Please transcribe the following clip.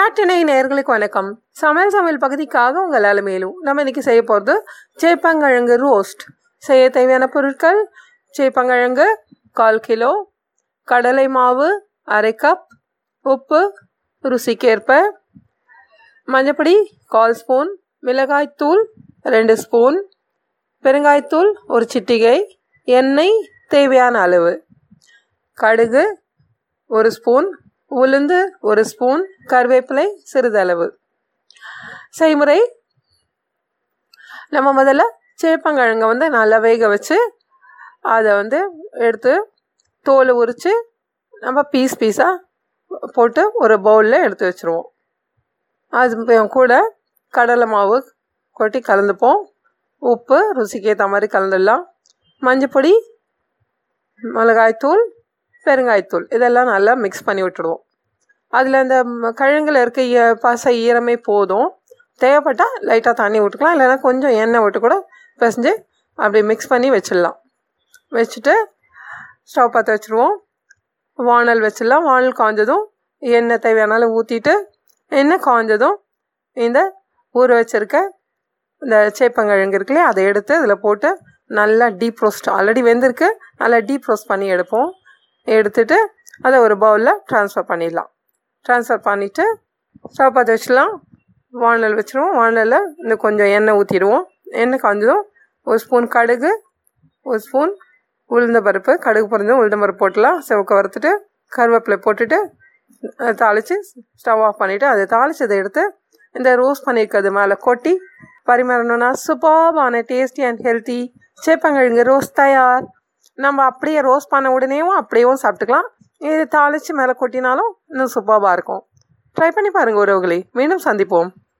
நாட்டினை நேர்களுக்கு வணக்கம். சமையல் சமையல் பகுதிக்காக உங்கள் மேலும் நம்ம இன்னைக்கு செய்ய போகிறது சேப்பங்கிழங்கு ரோஸ்ட். செய்ய தேவையான பொருட்கள் சேப்பங்கிழங்கு கால் கிலோ கடலை மாவு அரை கப் உப்பு ருசிக்கேற்ப மஞ்சப்பொடி கால் ஸ்பூன் மிளகாய்த்தூள் ரெண்டு ஸ்பூன் பெருங்காய்த்தூள் ஒரு சிட்டிகை எண்ணெய் தேவையான அளவு. கடுகு ஒரு ஸ்பூன் உளுந்து ஒரு ஸ்பூன் கருவேப்பிலை சிறிதளவு. செய்முறை நம்ம முதல்ல சேப்பங்கிழங்க வந்து நல்லா வேக வச்சு அதை வந்து எடுத்து தோலை உரித்து நம்ம பீஸ் பீஸாக போட்டு ஒரு பவுலில் எடுத்து வச்சுருவோம். அது கூட கடலை மாவு கொட்டி கலந்துப்போம். உப்பு ருசிக்கு ஏற்ற மாதிரி கலந்துடலாம். மஞ்சப்பொடி மிளகாய்த்தூள் பெருங்காயத்தூள் இதெல்லாம் நல்லா மிக்ஸ் பண்ணி விட்டுடுவோம். அதில் இந்த கிழங்கில் இருக்க ஈ பசை ஈரமே போதும். தேவைப்பட்டால் லைட்டாக தண்ணி விட்டுக்கலாம் இல்லைன்னா கொஞ்சம் எண்ணெய் விட்டு கூட பிசைஞ்சு அப்படி மிக்ஸ் பண்ணி வச்சிடலாம். வச்சுட்டு ஸ்டவ் பற்ற வச்சுருவோம். வானல் வச்சிடலாம். வானல் காஞ்சதும் எண்ணெய் தேவையானாலும் ஊற்றிட்டு எண்ணெய் காய்ஞ்சதும் இந்த ஊற வச்சுருக்க இந்த சேப்பங்கிழங்கு இருக்குல்லையே அதை எடுத்து அதில் போட்டு நல்லா டீப் ரோஸ்ட் ஆல்ரெடி வெந்திருக்கு. நல்லா டீப் ரோஸ்ட் பண்ணி எடுப்போம். எடுத்துட்டு அதை ஒரு பவுலில் ட்ரான்ஸ்ஃபர் பண்ணிடலாம். ட்ரான்ஸ்ஃபர் பண்ணிவிட்டு ஸ்டவ் பற்ற வச்சுலாம் வானல் வச்சுருவோம். வானலில் இன்னும் கொஞ்சம் எண்ணெய் ஊற்றிடுவோம் எண்ணெய் காஞ்சதும் ஒரு ஸ்பூன் கடுகு ஒரு ஸ்பூன் உளுந்த பருப்பு கடுகு பொறிஞ்சும் உளுந்த பருப்பு போட்டுலாம் செவக்க வறுத்துட்டு கருவேப்பிலை போட்டுட்டு தாளித்து ஸ்டவ் ஆஃப் பண்ணிவிட்டு அதை தாளித்ததை எடுத்து இந்த ரோஸ்ட் பண்ணியிருக்கிறது மேலே கொட்டி பரிமாறணும்னா சூப்பர்பான டேஸ்டி அண்ட் ஹெல்த்தி சேப்பங்கிழங்கு ரோஸ் தயார். நம்ம அப்படியே ரோஸ்ட் பண்ண உடனேவும் அப்படியேவும் சாப்பிட்டுக்கலாம். இது தாளித்து மேலே கொட்டினாலும் இன்னும் சூப்பராக இருக்கும். ட்ரை பண்ணி பாருங்கள் உறவுகளை. மீண்டும் சந்திப்போம்.